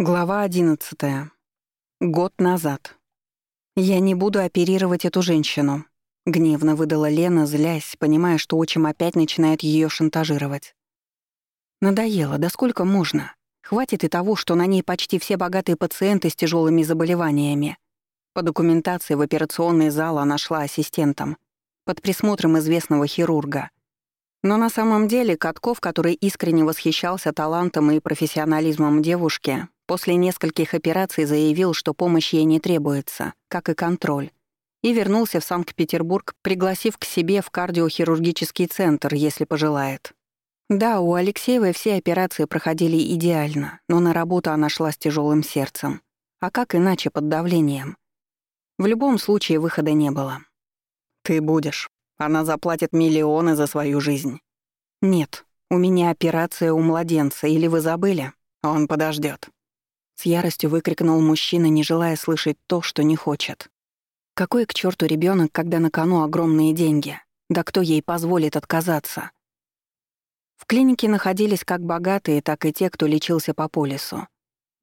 Глава 11. Год назад. «Я не буду оперировать эту женщину», — гневно выдала Лена, злясь, понимая, что отчим опять начинает ее шантажировать. «Надоело, да сколько можно? Хватит и того, что на ней почти все богатые пациенты с тяжелыми заболеваниями. По документации в операционный зал она шла ассистентом, под присмотром известного хирурга. Но на самом деле Катков, который искренне восхищался талантом и профессионализмом девушки, После нескольких операций заявил, что помощь ей не требуется, как и контроль, и вернулся в Санкт-Петербург, пригласив к себе в кардиохирургический центр, если пожелает. Да, у Алексеевой все операции проходили идеально, но на работу она шла с тяжелым сердцем. А как иначе под давлением? В любом случае выхода не было. «Ты будешь. Она заплатит миллионы за свою жизнь». «Нет, у меня операция у младенца, или вы забыли? Он подождет. С яростью выкрикнул мужчина, не желая слышать то, что не хочет. Какой к черту ребенок, когда на кону огромные деньги? Да кто ей позволит отказаться? В клинике находились как богатые, так и те, кто лечился по полису.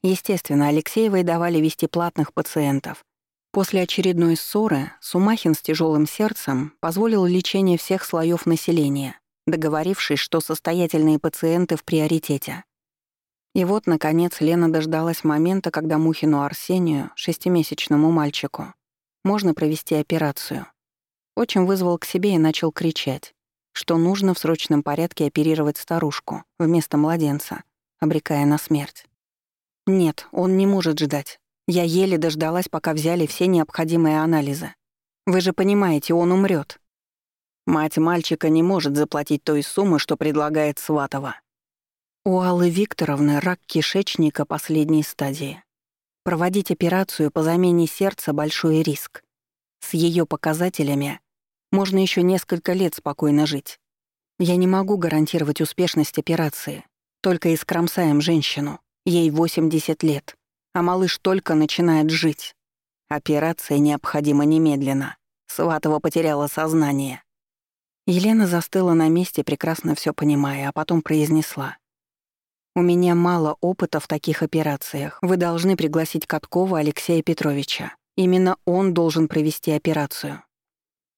Естественно, Алексеевой давали вести платных пациентов. После очередной ссоры Сумахин с тяжелым сердцем позволил лечение всех слоев населения, договорившись, что состоятельные пациенты в приоритете — и вот, наконец, Лена дождалась момента, когда Мухину Арсению, шестимесячному мальчику, можно провести операцию. Отчим вызвал к себе и начал кричать, что нужно в срочном порядке оперировать старушку вместо младенца, обрекая на смерть. «Нет, он не может ждать. Я еле дождалась, пока взяли все необходимые анализы. Вы же понимаете, он умрет. Мать мальчика не может заплатить той суммы, что предлагает Сватова. У Аллы Викторовны рак кишечника последней стадии. Проводить операцию по замене сердца — большой риск. С ее показателями можно еще несколько лет спокойно жить. Я не могу гарантировать успешность операции. Только искромсаем женщину. Ей 80 лет. А малыш только начинает жить. Операция необходима немедленно. Сватова потеряла сознание. Елена застыла на месте, прекрасно все понимая, а потом произнесла — у меня мало опыта в таких операциях. Вы должны пригласить Каткова Алексея Петровича. Именно он должен провести операцию».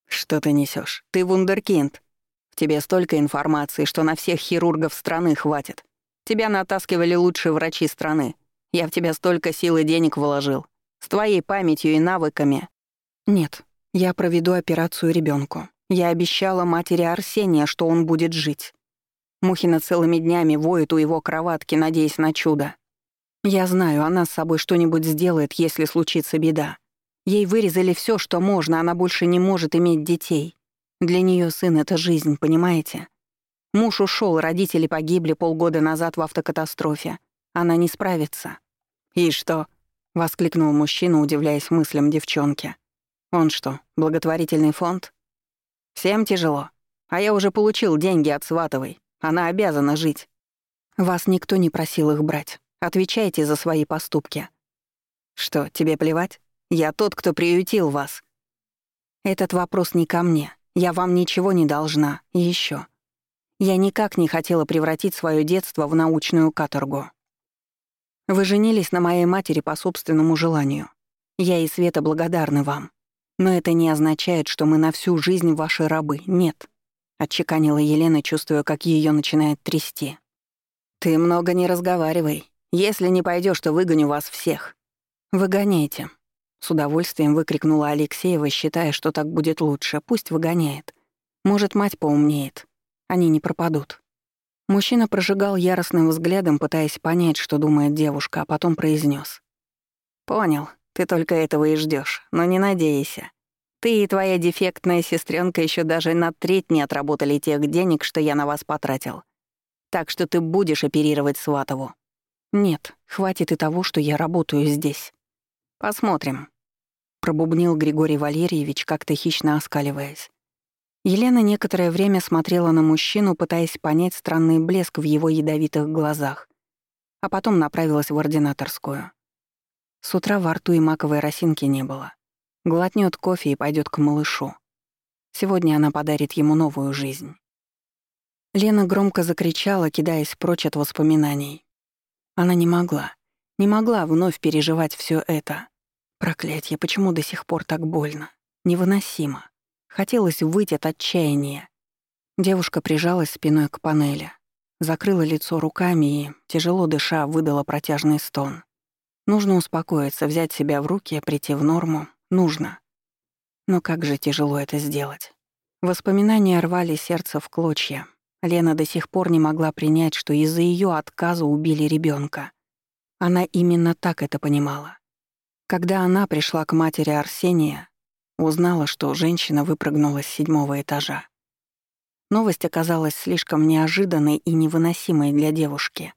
«Что ты несешь? Ты вундеркинд. В тебе столько информации, что на всех хирургов страны хватит. Тебя натаскивали лучшие врачи страны. Я в тебя столько сил и денег вложил. С твоей памятью и навыками». «Нет, я проведу операцию ребенку. Я обещала матери Арсения, что он будет жить. Мухина целыми днями воет у его кроватки, надеясь на чудо. Я знаю, она с собой что-нибудь сделает, если случится беда. Ей вырезали все, что можно, она больше не может иметь детей. Для нее сын — это жизнь, понимаете? Муж ушел, родители погибли полгода назад в автокатастрофе. Она не справится. «И что?» — воскликнул мужчина, удивляясь мыслям девчонки. «Он что, благотворительный фонд?» «Всем тяжело. А я уже получил деньги от Сватовой. Она обязана жить. Вас никто не просил их брать. Отвечайте за свои поступки. Что, тебе плевать? Я тот, кто приютил вас. Этот вопрос не ко мне. Я вам ничего не должна. И еще. Я никак не хотела превратить свое детство в научную каторгу. Вы женились на моей матери по собственному желанию. Я и Света благодарны вам. Но это не означает, что мы на всю жизнь ваши рабы. Нет отчеканила Елена, чувствуя, как ее начинает трясти. «Ты много не разговаривай. Если не пойдешь, то выгоню вас всех». «Выгоняйте», — с удовольствием выкрикнула Алексеева, считая, что так будет лучше. «Пусть выгоняет. Может, мать поумнеет. Они не пропадут». Мужчина прожигал яростным взглядом, пытаясь понять, что думает девушка, а потом произнес: «Понял, ты только этого и ждешь, но не надейся. Ты и твоя дефектная сестренка еще даже на треть не отработали тех денег, что я на вас потратил. Так что ты будешь оперировать Сватову. Нет, хватит и того, что я работаю здесь. Посмотрим. Пробубнил Григорий Валерьевич, как-то хищно оскаливаясь. Елена некоторое время смотрела на мужчину, пытаясь понять странный блеск в его ядовитых глазах, а потом направилась в ординаторскую. С утра во рту и маковой росинки не было. глотнет кофе и пойдет к малышу. Сегодня она подарит ему новую жизнь. Лена громко закричала, кидаясь прочь от воспоминаний. Она не могла, не могла вновь переживать все это. Проклятье, почему до сих пор так больно? Невыносимо. Хотелось выйти от отчаяния. Девушка прижалась спиной к панели, закрыла лицо руками и, тяжело дыша, выдала протяжный стон. Нужно успокоиться, взять себя в руки, прийти в норму, Нужно. Но как же тяжело это сделать. Воспоминания рвали сердце в клочья. Лена до сих пор не могла принять, что из-за ее отказа убили ребенка. Она именно так это понимала. Когда она пришла к матери Арсения, узнала, что женщина выпрыгнула с седьмого этажа. Новость оказалась слишком неожиданной и невыносимой для девушки.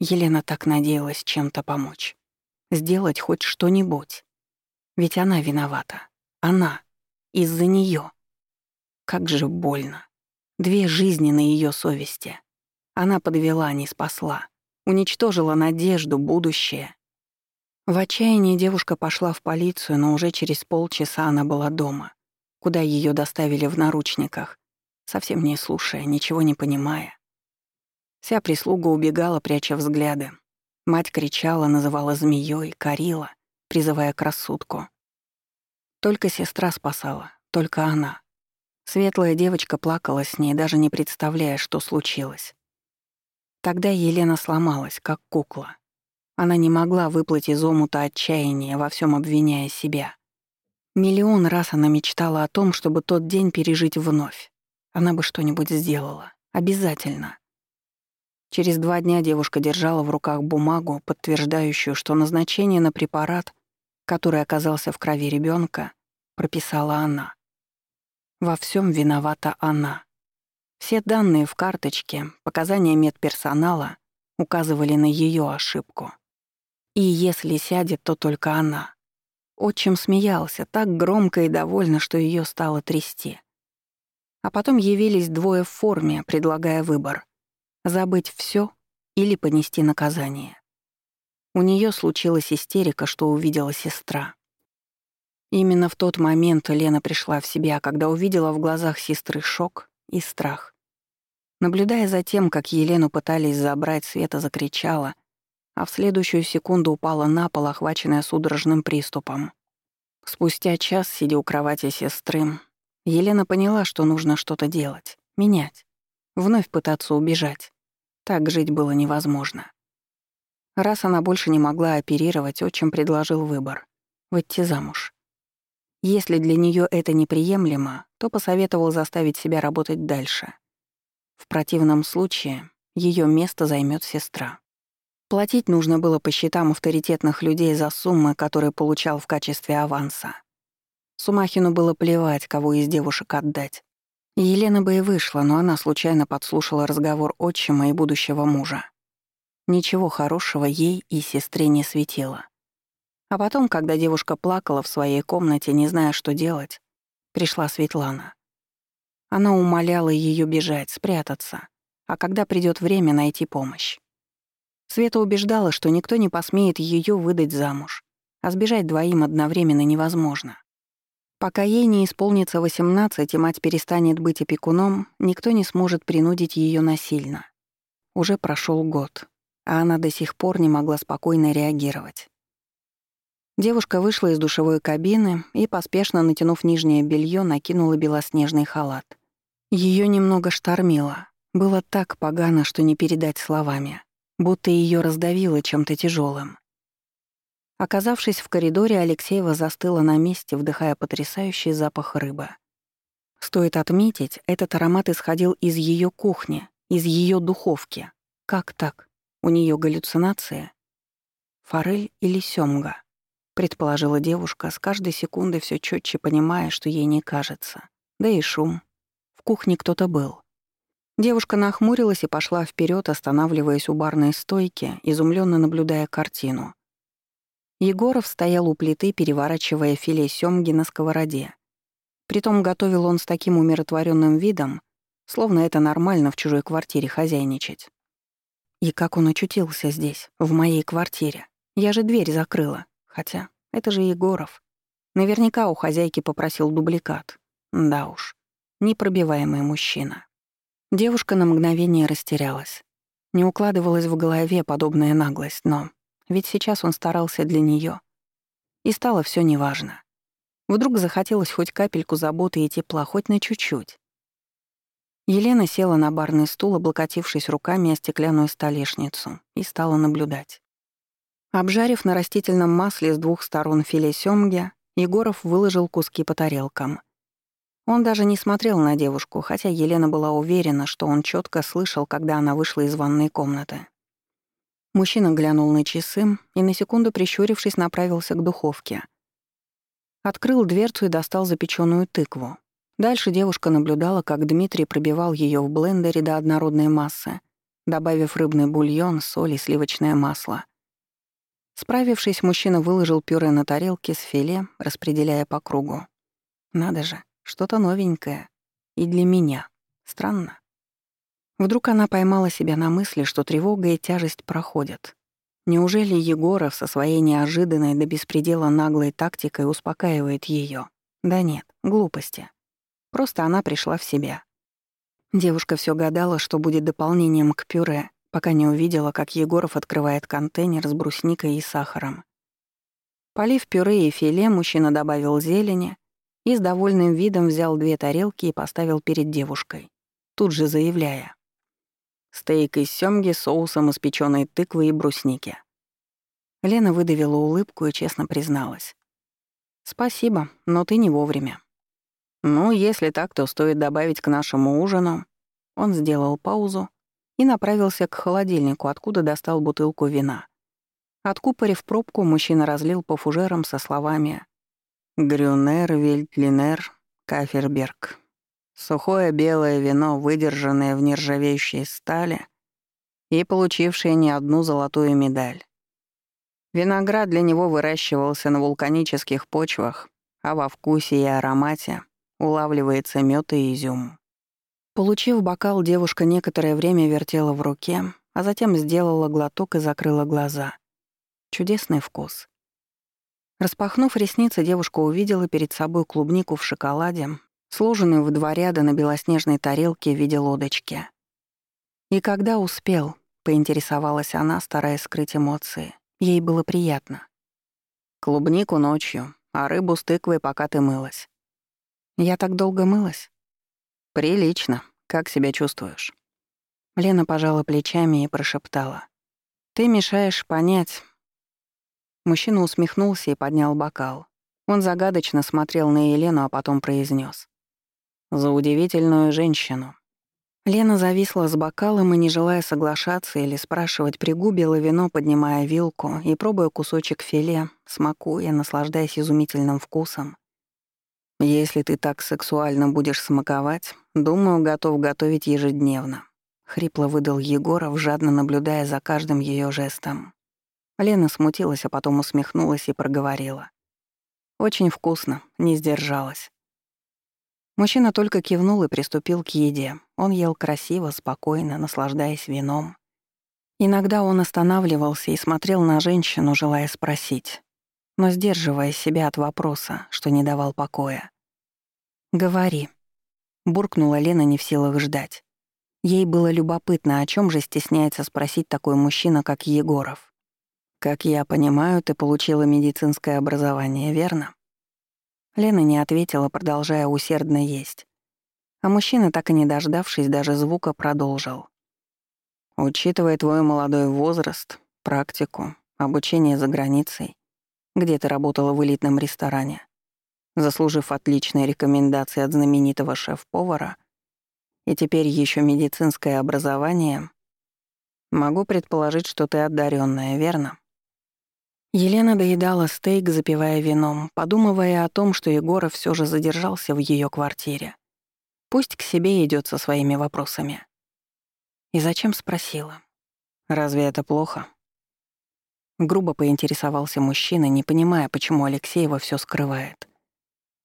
Елена так надеялась чем-то помочь. Сделать хоть что-нибудь. Ведь она виновата. Она. Из-за неё. Как же больно. Две жизни на её совести. Она подвела, не спасла. Уничтожила надежду, будущее. В отчаянии девушка пошла в полицию, но уже через полчаса она была дома, куда её доставили в наручниках, совсем не слушая, ничего не понимая. Вся прислуга убегала, пряча взгляды. Мать кричала, называла змеёй, корила — призывая к рассудку. Только сестра спасала, только она. Светлая девочка плакала с ней, даже не представляя, что случилось. Тогда Елена сломалась, как кукла. Она не могла выплыть из омута отчаяния, во всем обвиняя себя. Миллион раз она мечтала о том, чтобы тот день пережить вновь. Она бы что-нибудь сделала. Обязательно. Через два дня девушка держала в руках бумагу, подтверждающую, что назначение на препарат, который оказался в крови ребенка, прописала она. Во всем виновата она. Все данные в карточке, показания медперсонала указывали на ее ошибку. И если сядет, то только она. Отчим смеялся так громко и довольно, что ее стало трясти. А потом явились двое в форме, предлагая выбор. Забыть все или понести наказание. У нее случилась истерика, что увидела сестра. Именно в тот момент Лена пришла в себя, когда увидела в глазах сестры шок и страх. Наблюдая за тем, как Елену пытались забрать, Света закричала, а в следующую секунду упала на пол, охваченная судорожным приступом. Спустя час, сидя у кровати сестры, Елена поняла, что нужно что-то делать, менять, вновь пытаться убежать. Так жить было невозможно. Раз она больше не могла оперировать, отчим предложил выбор — выйти замуж. Если для нее это неприемлемо, то посоветовал заставить себя работать дальше. В противном случае ее место займет сестра. Платить нужно было по счетам авторитетных людей за суммы, которые получал в качестве аванса. Сумахину было плевать, кого из девушек отдать. Елена бы и вышла, но она случайно подслушала разговор отчима и будущего мужа. Ничего хорошего ей и сестре не светило. А потом, когда девушка плакала в своей комнате, не зная, что делать, пришла Светлана. Она умоляла ее бежать, спрятаться, а когда придет время, найти помощь. Света убеждала, что никто не посмеет ее выдать замуж, а сбежать двоим одновременно невозможно. Пока ей не исполнится 18 и мать перестанет быть опекуном, никто не сможет принудить ее насильно. Уже прошел год, а она до сих пор не могла спокойно реагировать. Девушка вышла из душевой кабины и, поспешно натянув нижнее белье, накинула белоснежный халат. Ее немного штормило. Было так погано, что не передать словами, будто ее раздавило чем-то тяжелым. Оказавшись в коридоре, Алексеева застыла на месте, вдыхая потрясающий запах рыбы. Стоит отметить, этот аромат исходил из ее кухни, из ее духовки. Как так? У нее галлюцинация? Форель или сёмга? Предположила девушка, с каждой секунды все четче понимая, что ей не кажется. Да и шум. В кухне кто-то был. Девушка нахмурилась и пошла вперед, останавливаясь у барной стойки, изумленно наблюдая картину — Егоров стоял у плиты, переворачивая филе сёмги на сковороде. Притом готовил он с таким умиротворенным видом, словно это нормально в чужой квартире хозяйничать. И как он очутился здесь, в моей квартире? Я же дверь закрыла. Хотя, это же Егоров. Наверняка у хозяйки попросил дубликат. Да уж, непробиваемый мужчина. Девушка на мгновение растерялась. Не укладывалась в голове подобная наглость, но ведь сейчас он старался для неё. И стало всё неважно. Вдруг захотелось хоть капельку заботы и тепла, хоть на чуть-чуть. Елена села на барный стул, облокотившись руками о стеклянную столешницу, и стала наблюдать. Обжарив на растительном масле с двух сторон филе сёмги, Егоров выложил куски по тарелкам. Он даже не смотрел на девушку, хотя Елена была уверена, что он чётко слышал, когда она вышла из ванной комнаты. Мужчина глянул на часы и, на секунду прищурившись, направился к духовке. Открыл дверцу и достал запеченную тыкву. Дальше девушка наблюдала, как Дмитрий пробивал ее в блендере до однородной массы, добавив рыбный бульон, соль и сливочное масло. Справившись, мужчина выложил пюре на тарелке с филе, распределяя по кругу. «Надо же, что-то новенькое. И для меня. Странно». Вдруг она поймала себя на мысли, что тревога и тяжесть проходят. Неужели Егоров со своей неожиданной до беспредела наглой тактикой успокаивает ее? Да нет, глупости. Просто она пришла в себя. Девушка все гадала, что будет дополнением к пюре, пока не увидела, как Егоров открывает контейнер с брусникой и сахаром. Полив пюре и филе, мужчина добавил зелени и с довольным видом взял две тарелки и поставил перед девушкой, тут же заявляя стейк из сёмги с соусом из печёной тыквы и брусники. Лена выдавила улыбку и честно призналась. «Спасибо, но ты не вовремя». «Ну, если так, то стоит добавить к нашему ужину». Он сделал паузу и направился к холодильнику, откуда достал бутылку вина. Откупорив пробку, мужчина разлил по фужерам со словами «Грюнер, Вельтлинер, Каферберг». Сухое белое вино, выдержанное в нержавеющей стали и получившее не одну золотую медаль. Виноград для него выращивался на вулканических почвах, а во вкусе и аромате улавливается мёд и изюм. Получив бокал, девушка некоторое время вертела в руке, а затем сделала глоток и закрыла глаза. Чудесный вкус. Распахнув ресницы, девушка увидела перед собой клубнику в шоколаде, сложенную в два ряда на белоснежной тарелке в виде лодочки. И когда успел, поинтересовалась она, стараясь скрыть эмоции. Ей было приятно. «Клубнику ночью, а рыбу с тыквой, пока ты мылась». «Я так долго мылась?» «Прилично. Как себя чувствуешь?» Лена пожала плечами и прошептала. «Ты мешаешь понять». Мужчина усмехнулся и поднял бокал. Он загадочно смотрел на Елену, а потом произнес: за удивительную женщину. Лена зависла с бокалом и, не желая соглашаться или спрашивать, пригубила вино, поднимая вилку и пробуя кусочек филе, смакуя, наслаждаясь изумительным вкусом. «Если ты так сексуально будешь смаковать, думаю, готов готовить ежедневно», — хрипло выдал Егоров, жадно наблюдая за каждым ее жестом. Лена смутилась, а потом усмехнулась и проговорила. «Очень вкусно, не сдержалась». Мужчина только кивнул и приступил к еде. Он ел красиво, спокойно, наслаждаясь вином. Иногда он останавливался и смотрел на женщину, желая спросить, но сдерживая себя от вопроса, что не давал покоя. «Говори», — буркнула Лена не в силах ждать. Ей было любопытно, о чем же стесняется спросить такой мужчина, как Егоров. «Как я понимаю, ты получила медицинское образование, верно?» Лена не ответила, продолжая усердно есть. А мужчина, так и не дождавшись даже звука, продолжил. «Учитывая твой молодой возраст, практику, обучение за границей, где ты работала в элитном ресторане, заслужив отличные рекомендации от знаменитого шеф-повара, и теперь еще медицинское образование, могу предположить, что ты одаренная, верно?» Елена доедала стейк, запивая вином, подумывая о том, что Егоров все же задержался в ее квартире. Пусть к себе идет со своими вопросами. И зачем спросила? Разве это плохо? Грубо поинтересовался мужчина, не понимая, почему Алексеева все скрывает.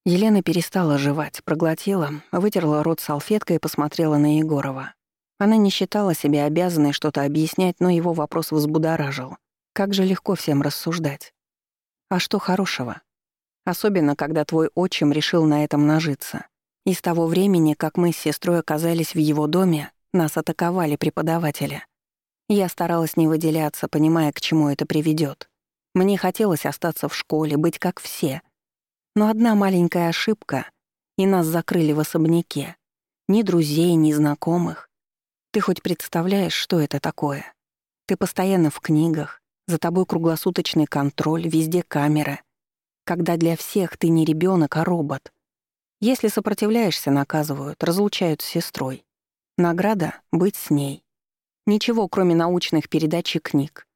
Елена перестала жевать, проглотила, вытерла рот салфеткой и посмотрела на Егорова. Она не считала себя обязанной что-то объяснять, но его вопрос взбудоражил — как же легко всем рассуждать. А что хорошего? Особенно, когда твой отчим решил на этом нажиться. И с того времени, как мы с сестрой оказались в его доме, нас атаковали преподаватели. Я старалась не выделяться, понимая, к чему это приведет. Мне хотелось остаться в школе, быть как все. Но одна маленькая ошибка, и нас закрыли в особняке. Ни друзей, ни знакомых. Ты хоть представляешь, что это такое? Ты постоянно в книгах, за тобой круглосуточный контроль, везде камеры. Когда для всех ты не ребенок, а робот. Если сопротивляешься, наказывают, разлучают с сестрой. Награда — быть с ней. Ничего, кроме научных передач и книг.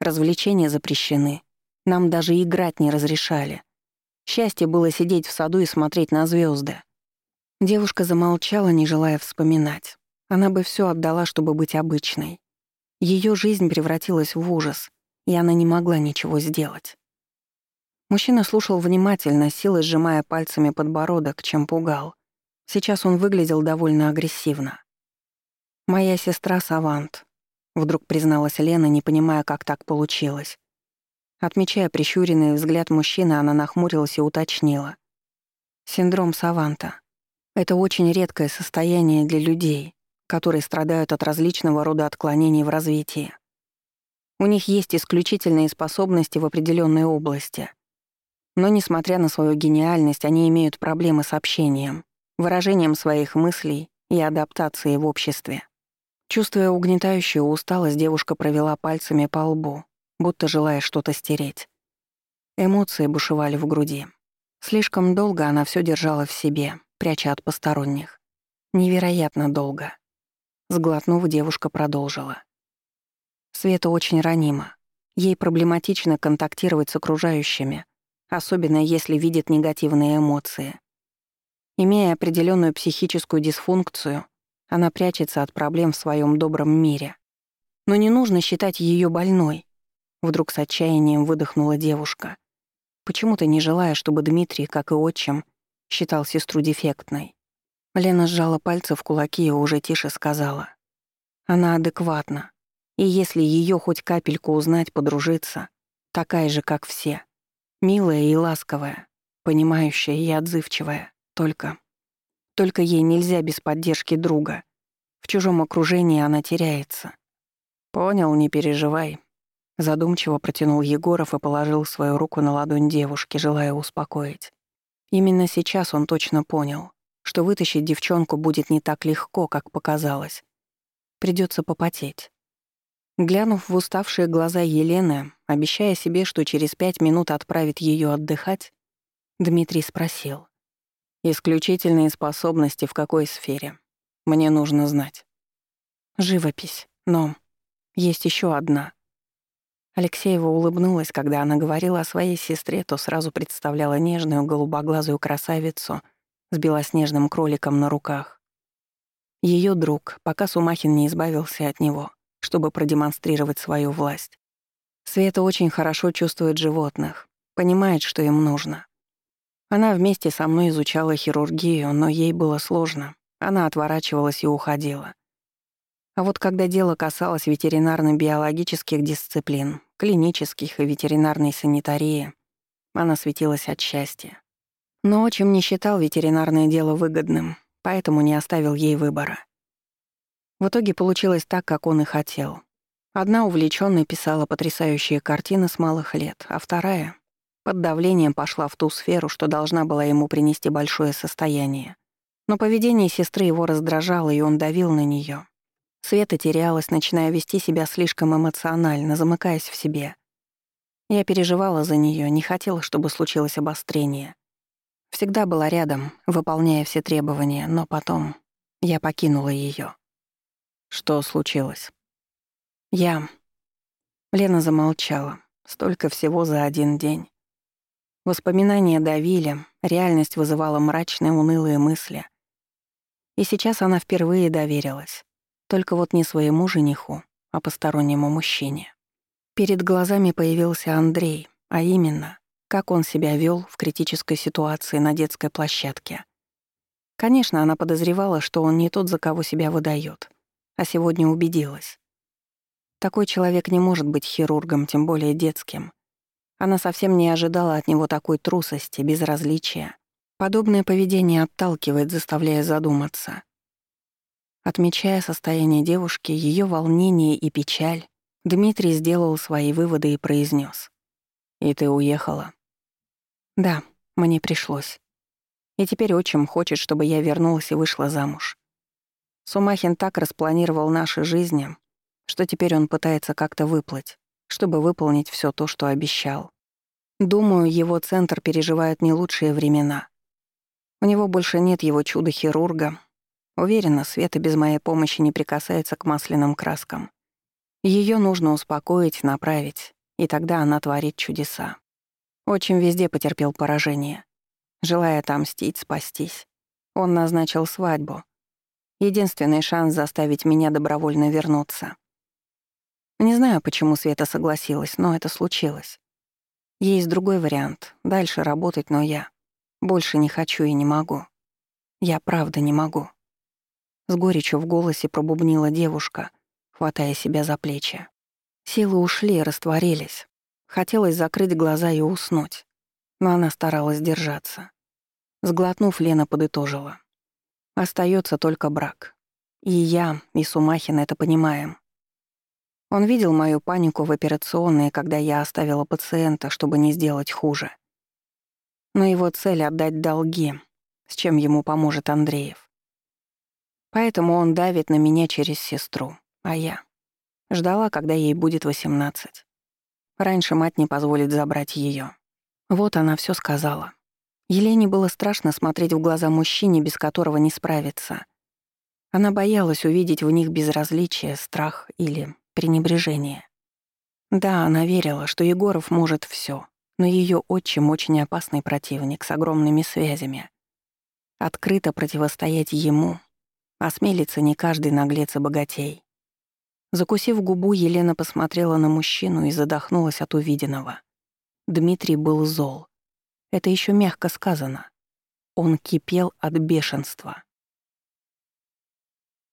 Развлечения запрещены. Нам даже играть не разрешали. Счастье было сидеть в саду и смотреть на звезды. Девушка замолчала, не желая вспоминать. Она бы все отдала, чтобы быть обычной. Ее жизнь превратилась в ужас и она не могла ничего сделать. Мужчина слушал внимательно, силы сжимая пальцами подбородок, чем пугал. Сейчас он выглядел довольно агрессивно. «Моя сестра Савант», — вдруг призналась Лена, не понимая, как так получилось. Отмечая прищуренный взгляд мужчины, она нахмурилась и уточнила. «Синдром Саванта. Это очень редкое состояние для людей, которые страдают от различного рода отклонений в развитии. У них есть исключительные способности в определенной области. Но, несмотря на свою гениальность, они имеют проблемы с общением, выражением своих мыслей и адаптацией в обществе. Чувствуя угнетающую усталость, девушка провела пальцами по лбу, будто желая что-то стереть. Эмоции бушевали в груди. Слишком долго она все держала в себе, пряча от посторонних. Невероятно долго. Сглотнув, девушка продолжила. Света очень ранима. Ей проблематично контактировать с окружающими, особенно если видит негативные эмоции. Имея определенную психическую дисфункцию, она прячется от проблем в своем добром мире. Но не нужно считать ее больной. Вдруг с отчаянием выдохнула девушка, почему-то не желая, чтобы Дмитрий, как и отчим, считал сестру дефектной. Лена сжала пальцы в кулаки и уже тише сказала. «Она адекватна. И если ее хоть капельку узнать, подружиться, такая же, как все. Милая и ласковая, понимающая и отзывчивая. Только... Только ей нельзя без поддержки друга. В чужом окружении она теряется. «Понял, не переживай», — задумчиво протянул Егоров и положил свою руку на ладонь девушки, желая успокоить. Именно сейчас он точно понял, что вытащить девчонку будет не так легко, как показалось. Придется попотеть. Глянув в уставшие глаза Елены, обещая себе, что через пять минут отправит ее отдыхать, Дмитрий спросил. «Исключительные способности в какой сфере? Мне нужно знать». «Живопись. Но есть еще одна». Алексеева улыбнулась, когда она говорила о своей сестре, то сразу представляла нежную голубоглазую красавицу с белоснежным кроликом на руках. Ее друг, пока Сумахин не избавился от него — чтобы продемонстрировать свою власть. Света очень хорошо чувствует животных, понимает, что им нужно. Она вместе со мной изучала хирургию, но ей было сложно. Она отворачивалась и уходила. А вот когда дело касалось ветеринарно-биологических дисциплин, клинических и ветеринарной санитарии, она светилась от счастья. Но отчим не считал ветеринарное дело выгодным, поэтому не оставил ей выбора. В итоге получилось так, как он и хотел. Одна увлечённо писала потрясающие картины с малых лет, а вторая под давлением пошла в ту сферу, что должна была ему принести большое состояние. Но поведение сестры его раздражало, и он давил на неё. Света терялась, начиная вести себя слишком эмоционально, замыкаясь в себе. Я переживала за неё, не хотела, чтобы случилось обострение. Всегда была рядом, выполняя все требования, но потом я покинула её. Что случилось? Я... Лена замолчала. Столько всего за один день. Воспоминания давили, реальность вызывала мрачные, унылые мысли. И сейчас она впервые доверилась. Только вот не своему жениху, а постороннему мужчине. Перед глазами появился Андрей, а именно, как он себя вел в критической ситуации на детской площадке. Конечно, она подозревала, что он не тот, за кого себя выдает — а сегодня убедилась. Такой человек не может быть хирургом, тем более детским. Она совсем не ожидала от него такой трусости, безразличия. Подобное поведение отталкивает, заставляя задуматься. Отмечая состояние девушки, ее волнение и печаль, Дмитрий сделал свои выводы и произнес: «И ты уехала?» «Да, мне пришлось. И теперь отчим хочет, чтобы я вернулась и вышла замуж. Сумахин так распланировал наши жизни, что теперь он пытается как-то выплыть, чтобы выполнить все то, что обещал. Думаю, его центр переживает не лучшие времена. У него больше нет его чудо-хирурга. Уверена, Света без моей помощи не прикасается к масляным краскам. Ее нужно успокоить, направить, и тогда она творит чудеса. Очень везде потерпел поражение. Желая отомстить, спастись. Он назначил свадьбу, Единственный шанс заставить меня добровольно вернуться. Не знаю, почему Света согласилась, но это случилось. Есть другой вариант — дальше работать, но я больше не хочу и не могу. Я правда не могу. С горечью в голосе пробубнила девушка, хватая себя за плечи. Силы ушли, растворились. Хотелось закрыть глаза и уснуть, но она старалась держаться. Сглотнув, Лена подытожила. Остается только брак. И я, и Сумахин это понимаем. Он видел мою панику в операционной, когда я оставила пациента, чтобы не сделать хуже. Но его цель — отдать долги, с чем ему поможет Андреев. Поэтому он давит на меня через сестру, а я. Ждала, когда ей будет 18. Раньше мать не позволит забрать ее. Вот она все сказала. Елене было страшно смотреть в глаза мужчине, без которого не справиться. Она боялась увидеть в них безразличие, страх или пренебрежение. Да, она верила, что Егоров может всё, но её отчим очень опасный противник с огромными связями. Открыто противостоять ему осмелится не каждый наглец и богатей. Закусив губу, Елена посмотрела на мужчину и задохнулась от увиденного. Дмитрий был зол. Это еще мягко сказано. Он кипел от бешенства.